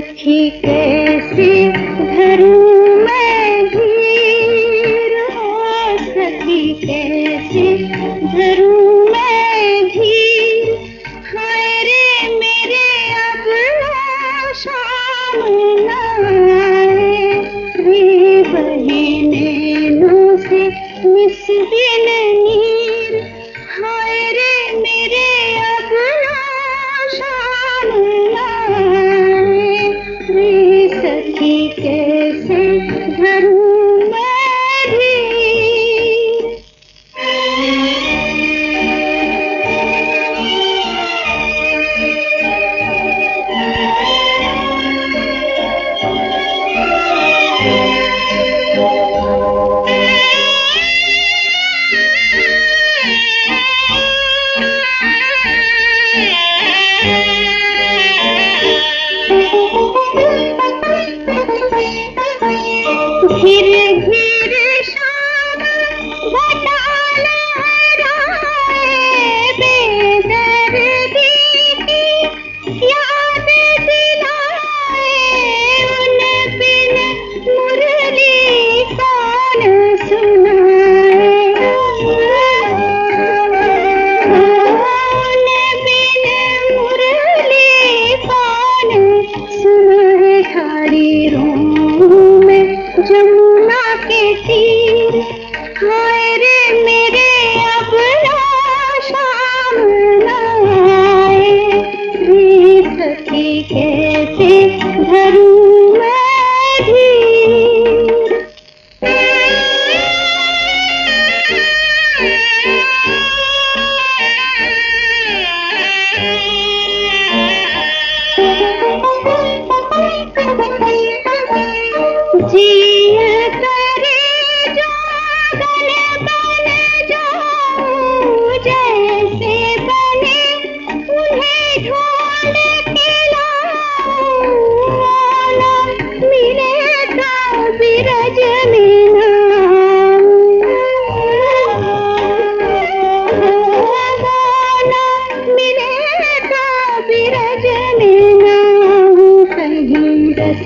सखी के फिर